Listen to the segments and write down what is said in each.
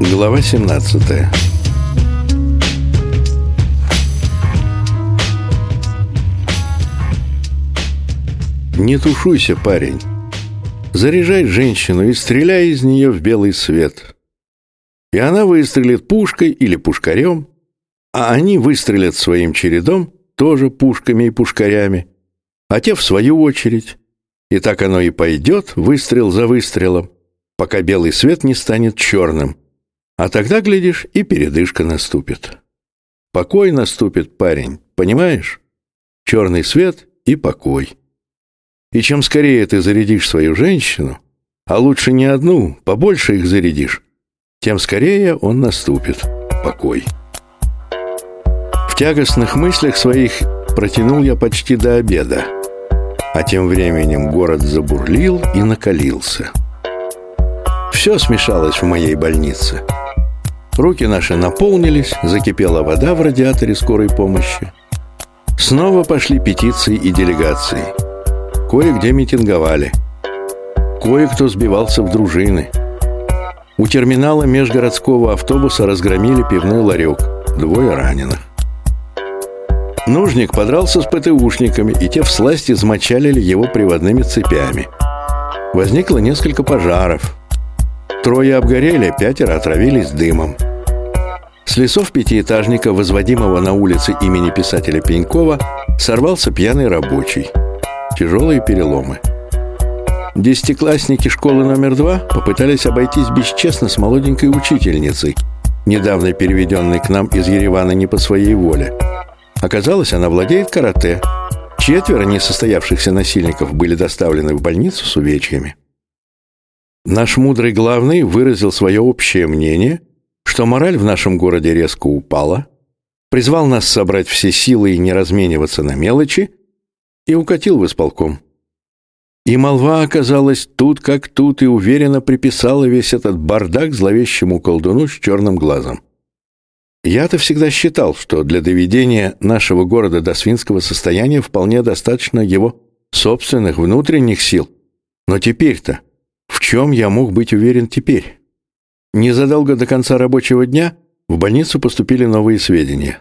Глава 17 Не тушуйся, парень. Заряжай женщину и стреляй из нее в белый свет. И она выстрелит пушкой или пушкарем, а они выстрелят своим чередом, тоже пушками и пушкарями, а те в свою очередь. И так оно и пойдет, выстрел за выстрелом, пока белый свет не станет черным. А тогда, глядишь, и передышка наступит. Покой наступит, парень, понимаешь? Черный свет и покой. И чем скорее ты зарядишь свою женщину, а лучше не одну, побольше их зарядишь, тем скорее он наступит. Покой. В тягостных мыслях своих протянул я почти до обеда. А тем временем город забурлил и накалился. Все смешалось в моей больнице. Руки наши наполнились, закипела вода в радиаторе скорой помощи. Снова пошли петиции и делегации. Кое-где митинговали. Кое-кто сбивался в дружины. У терминала межгородского автобуса разгромили пивной ларек. Двое раненых. Нужник подрался с ПТУшниками, и те всласть измочалили его приводными цепями. Возникло несколько пожаров. Трое обгорели, пятеро отравились дымом. С лесов пятиэтажника, возводимого на улице имени писателя Пенькова, сорвался пьяный рабочий. Тяжелые переломы. Десятиклассники школы номер два попытались обойтись бесчестно с молоденькой учительницей, недавно переведенной к нам из Еревана не по своей воле – Оказалось, она владеет карате. Четверо несостоявшихся насильников были доставлены в больницу с увечьями. Наш мудрый главный выразил свое общее мнение, что мораль в нашем городе резко упала, призвал нас собрать все силы и не размениваться на мелочи и укатил в исполком. И молва оказалась тут как тут и уверенно приписала весь этот бардак зловещему колдуну с черным глазом. Я-то всегда считал, что для доведения нашего города до свинского состояния вполне достаточно его собственных внутренних сил. Но теперь-то, в чем я мог быть уверен теперь? Незадолго до конца рабочего дня в больницу поступили новые сведения.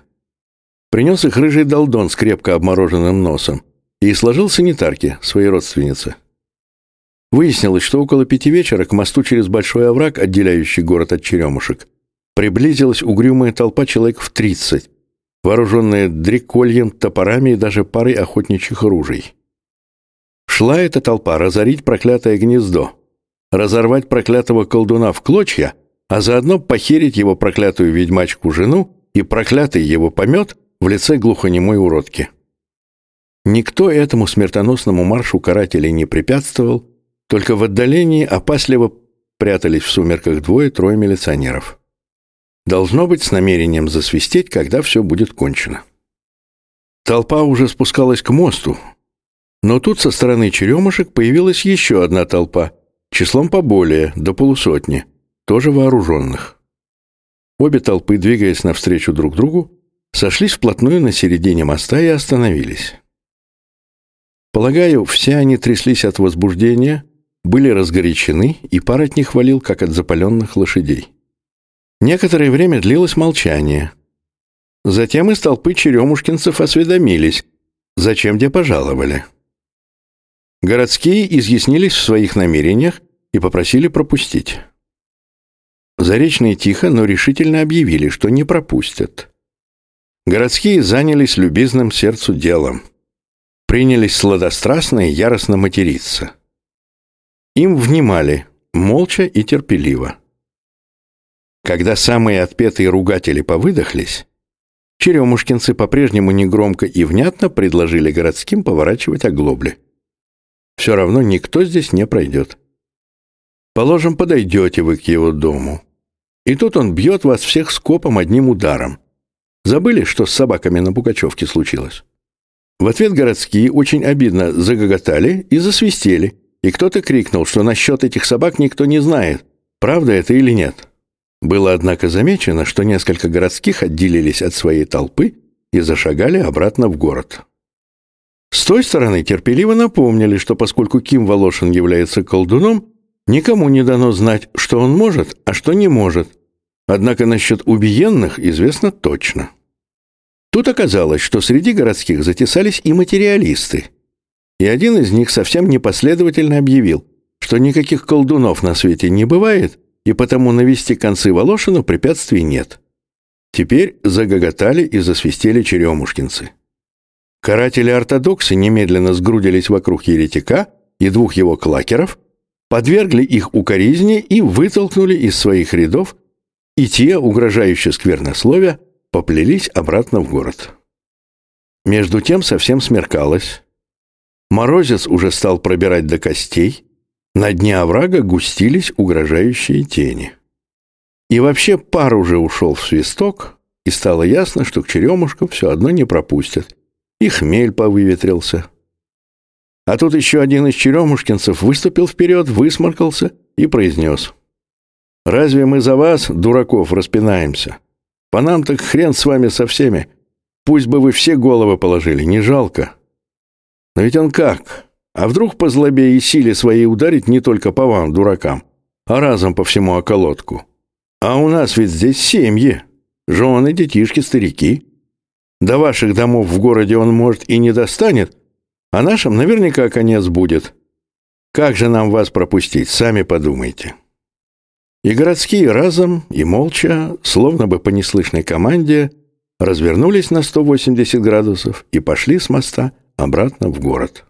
Принес их рыжий долдон с крепко обмороженным носом и сложил санитарке, своей родственнице. Выяснилось, что около пяти вечера к мосту через большой овраг, отделяющий город от черемушек, приблизилась угрюмая толпа человек в тридцать, вооруженная дрекольем, топорами и даже парой охотничьих ружей. Шла эта толпа разорить проклятое гнездо, разорвать проклятого колдуна в клочья, а заодно похерить его проклятую ведьмачку-жену и проклятый его помет в лице глухонемой уродки. Никто этому смертоносному маршу карателей не препятствовал, только в отдалении опасливо прятались в сумерках двое-трое милиционеров. Должно быть с намерением засвистеть, когда все будет кончено. Толпа уже спускалась к мосту, но тут со стороны черемушек появилась еще одна толпа, числом поболее, до полусотни, тоже вооруженных. Обе толпы, двигаясь навстречу друг другу, сошлись вплотную на середине моста и остановились. Полагаю, все они тряслись от возбуждения, были разгорячены, и пар от них валил, как от запаленных лошадей. Некоторое время длилось молчание. Затем из толпы черемушкинцев осведомились, зачем где пожаловали. Городские изъяснились в своих намерениях и попросили пропустить. Заречные тихо, но решительно объявили, что не пропустят. Городские занялись любезным сердцу делом. Принялись сладострастно и яростно материться. Им внимали, молча и терпеливо. Когда самые отпетые ругатели повыдохлись, черемушкинцы по-прежнему негромко и внятно предложили городским поворачивать оглобли. Все равно никто здесь не пройдет. Положим, подойдете вы к его дому. И тут он бьет вас всех скопом одним ударом. Забыли, что с собаками на Пугачевке случилось? В ответ городские очень обидно загоготали и засвистели, и кто-то крикнул, что насчет этих собак никто не знает, правда это или нет. Было, однако, замечено, что несколько городских отделились от своей толпы и зашагали обратно в город. С той стороны терпеливо напомнили, что поскольку Ким Волошин является колдуном, никому не дано знать, что он может, а что не может, Однако насчет убиенных известно точно. Тут оказалось, что среди городских затесались и материалисты. И один из них совсем непоследовательно объявил, что никаких колдунов на свете не бывает, и потому навести концы Волошину препятствий нет. Теперь загоготали и засвистели черемушкинцы. Каратели-ортодоксы немедленно сгрудились вокруг еретика и двух его клакеров, подвергли их укоризне и вытолкнули из своих рядов, и те, угрожающе сквернословия, поплелись обратно в город. Между тем совсем смеркалось. Морозец уже стал пробирать до костей, на дне оврага густились угрожающие тени. И вообще пар уже ушел в свисток, и стало ясно, что к черемушкам все одно не пропустят. И хмель повыветрился. А тут еще один из черемушкинцев выступил вперед, высморкался и произнес. «Разве мы за вас, дураков, распинаемся? По нам так хрен с вами со всеми. Пусть бы вы все головы положили, не жалко. Но ведь он как? А вдруг по злобе и силе своей ударить не только по вам, дуракам, а разом по всему околотку? А у нас ведь здесь семьи, жены, детишки, старики. До ваших домов в городе он, может, и не достанет, а нашим наверняка конец будет. Как же нам вас пропустить, сами подумайте. И городские разом и молча, словно бы по неслышной команде, развернулись на 180 градусов и пошли с моста обратно в город.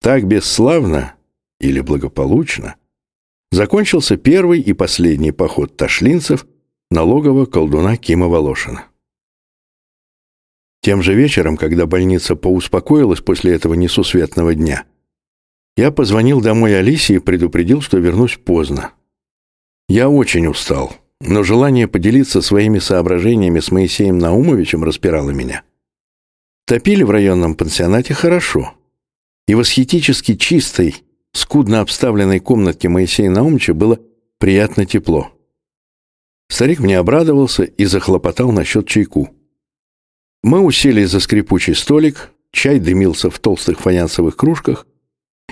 Так бесславно или благополучно закончился первый и последний поход ташлинцев на логово колдуна Кима Волошина. Тем же вечером, когда больница поуспокоилась после этого несусветного дня, я позвонил домой Алисе и предупредил, что вернусь поздно. Я очень устал, но желание поделиться своими соображениями с Моисеем Наумовичем распирало меня. Топили в районном пансионате хорошо. И в асхетически чистой, скудно обставленной комнатке Моисея Наумовича было приятно тепло. Старик мне обрадовался и захлопотал насчет чайку. Мы уселись за скрипучий столик, чай дымился в толстых фаянсовых кружках,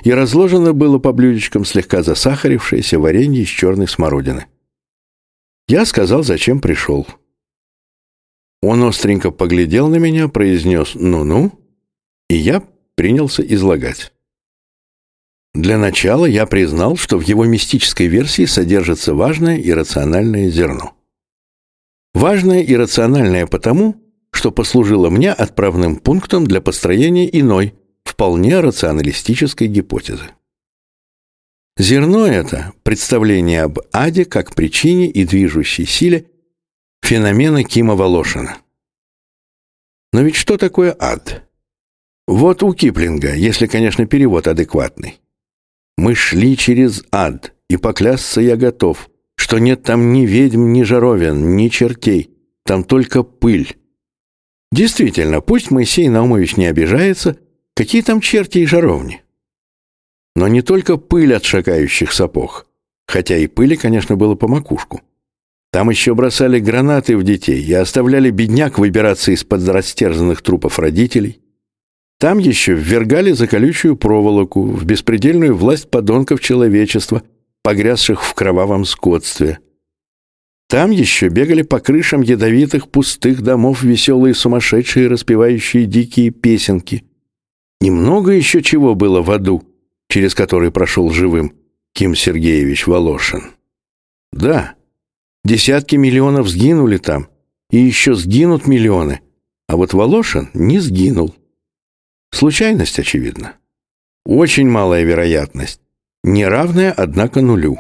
и разложено было по блюдечкам слегка засахарившееся варенье из черной смородины. Я сказал, зачем пришел. Он остренько поглядел на меня, произнес «ну-ну», и я принялся излагать. Для начала я признал, что в его мистической версии содержится важное иррациональное зерно. Важное и рациональное потому, что послужило мне отправным пунктом для построения иной, вполне рационалистической гипотезы. Зерно это – представление об аде как причине и движущей силе феномена Кима Волошина. Но ведь что такое ад? Вот у Киплинга, если, конечно, перевод адекватный. Мы шли через ад, и поклясться я готов, что нет там ни ведьм, ни жаровин, ни чертей, там только пыль. Действительно, пусть Моисей Наумович не обижается, какие там черти и жаровни. Но не только пыль от шагающих сапог, хотя и пыли, конечно, было по макушку. Там еще бросали гранаты в детей и оставляли бедняк выбираться из-под растерзанных трупов родителей. Там еще ввергали за колючую проволоку, в беспредельную власть подонков человечества, погрязших в кровавом скотстве. Там еще бегали по крышам ядовитых пустых домов веселые сумасшедшие, распевающие дикие песенки. Немного еще чего было в аду, через который прошел живым Ким Сергеевич Волошин. Да, десятки миллионов сгинули там, и еще сгинут миллионы, а вот Волошин не сгинул. Случайность, очевидно. Очень малая вероятность, неравная, однако, нулю.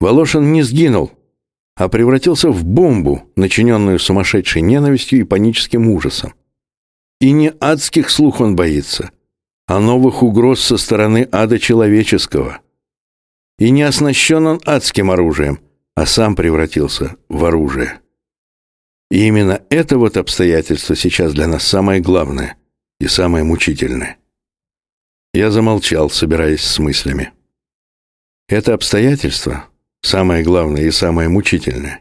Волошин не сгинул, а превратился в бомбу, начиненную сумасшедшей ненавистью и паническим ужасом. И не адских слух он боится, а новых угроз со стороны ада человеческого. И не оснащен он адским оружием, а сам превратился в оружие. И именно это вот обстоятельство сейчас для нас самое главное – и самое мучительное. Я замолчал, собираясь с мыслями. Это обстоятельство, самое главное и самое мучительное,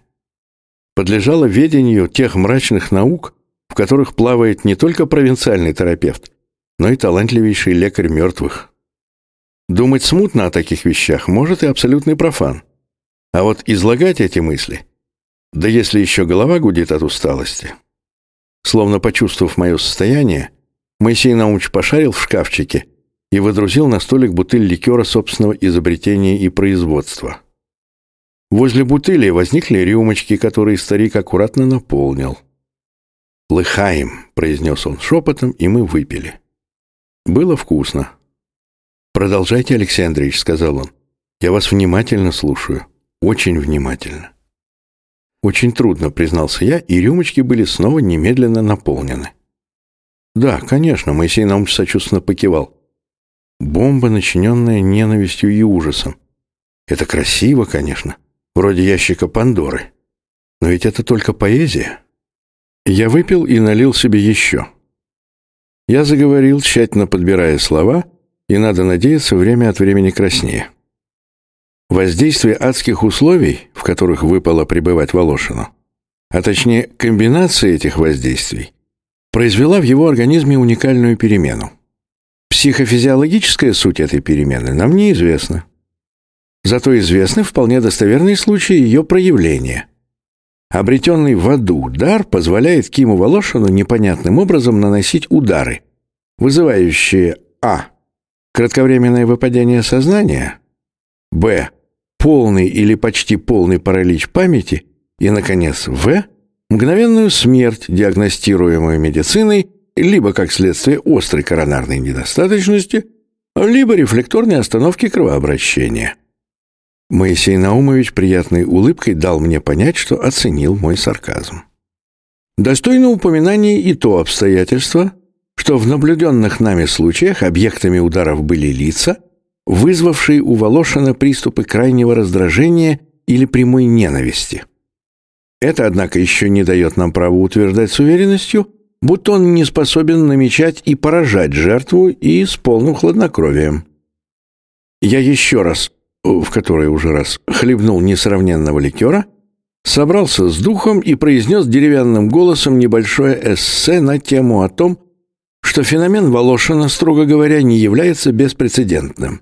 подлежало ведению тех мрачных наук, в которых плавает не только провинциальный терапевт, но и талантливейший лекарь мертвых. Думать смутно о таких вещах может и абсолютный профан. А вот излагать эти мысли Да если еще голова гудит от усталости. Словно почувствовав мое состояние, Моисей Наумович пошарил в шкафчике и выдрузил на столик бутыль ликера собственного изобретения и производства. Возле бутыли возникли рюмочки, которые старик аккуратно наполнил. «Лыхаем», — произнес он шепотом, и мы выпили. Было вкусно. «Продолжайте, Алексей Андреевич», — сказал он. «Я вас внимательно слушаю. Очень внимательно». Очень трудно, признался я, и рюмочки были снова немедленно наполнены. Да, конечно, Моисей Наумович сочувственно покивал. Бомба, начиненная ненавистью и ужасом. Это красиво, конечно, вроде ящика Пандоры. Но ведь это только поэзия. Я выпил и налил себе еще. Я заговорил, тщательно подбирая слова, и, надо надеяться, время от времени краснее. Воздействие адских условий, в которых выпало пребывать Волошину, а точнее комбинация этих воздействий, произвела в его организме уникальную перемену. Психофизиологическая суть этой перемены нам неизвестна. Зато известны вполне достоверные случаи ее проявления. Обретенный в аду дар позволяет Киму Волошину непонятным образом наносить удары, вызывающие а. кратковременное выпадение сознания, б полный или почти полный паралич памяти и, наконец, В. Мгновенную смерть, диагностируемую медициной, либо как следствие острой коронарной недостаточности, либо рефлекторной остановки кровообращения. Моисей Наумович приятной улыбкой дал мне понять, что оценил мой сарказм. Достойно упоминания и то обстоятельство, что в наблюденных нами случаях объектами ударов были лица, вызвавший у Волошина приступы крайнего раздражения или прямой ненависти. Это, однако, еще не дает нам права утверждать с уверенностью, будто он не способен намечать и поражать жертву и с полным хладнокровием. Я еще раз, в который уже раз, хлебнул несравненного ликера, собрался с духом и произнес деревянным голосом небольшое эссе на тему о том, что феномен Волошина, строго говоря, не является беспрецедентным.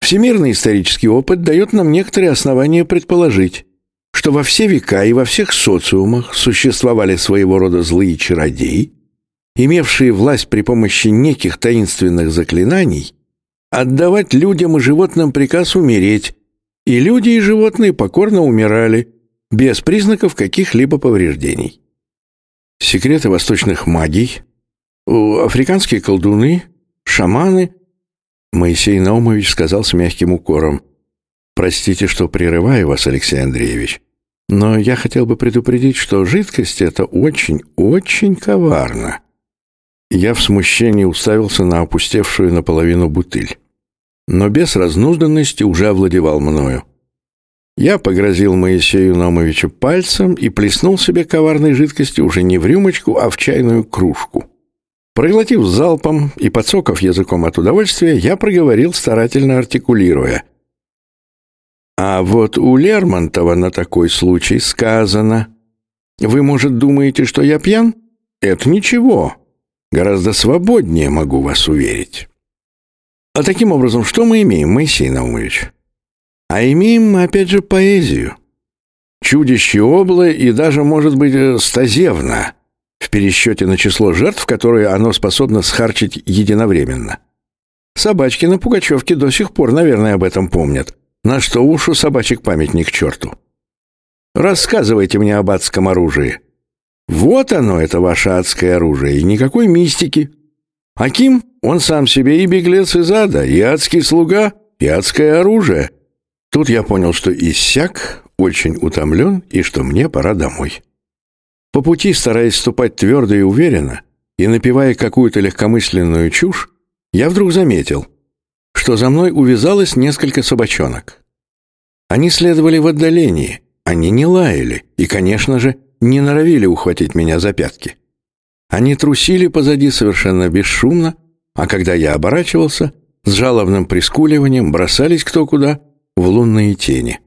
Всемирный исторический опыт дает нам некоторые основания предположить, что во все века и во всех социумах существовали своего рода злые чародеи, имевшие власть при помощи неких таинственных заклинаний отдавать людям и животным приказ умереть, и люди и животные покорно умирали, без признаков каких-либо повреждений. Секреты восточных магий, африканские колдуны, шаманы – Моисей Наумович сказал с мягким укором. «Простите, что прерываю вас, Алексей Андреевич, но я хотел бы предупредить, что жидкость эта очень-очень коварна». Я в смущении уставился на опустевшую наполовину бутыль. Но без разнужданности уже овладевал мною. Я погрозил Моисею Наумовичу пальцем и плеснул себе коварной жидкости уже не в рюмочку, а в чайную кружку. Проглотив залпом и подсоков языком от удовольствия, я проговорил, старательно артикулируя. А вот у Лермонтова на такой случай сказано. Вы, может, думаете, что я пьян? Это ничего. Гораздо свободнее могу вас уверить. А таким образом, что мы имеем, Моисей Наумович? А имеем мы, опять же, поэзию. Чудище облы и даже, может быть, э, стазевна — в пересчете на число жертв, которые оно способно схарчить единовременно. Собачки на Пугачевке до сих пор, наверное, об этом помнят. На что уж у собачек памятник черту. Рассказывайте мне об адском оружии. Вот оно, это ваше адское оружие, и никакой мистики. Аким, он сам себе и беглец из ада, и адский слуга, и адское оружие. Тут я понял, что иссяк, очень утомлен, и что мне пора домой. По пути, стараясь ступать твердо и уверенно, и напевая какую-то легкомысленную чушь, я вдруг заметил, что за мной увязалось несколько собачонок. Они следовали в отдалении, они не лаяли и, конечно же, не норовили ухватить меня за пятки. Они трусили позади совершенно бесшумно, а когда я оборачивался, с жалобным прискуливанием бросались кто куда в лунные тени.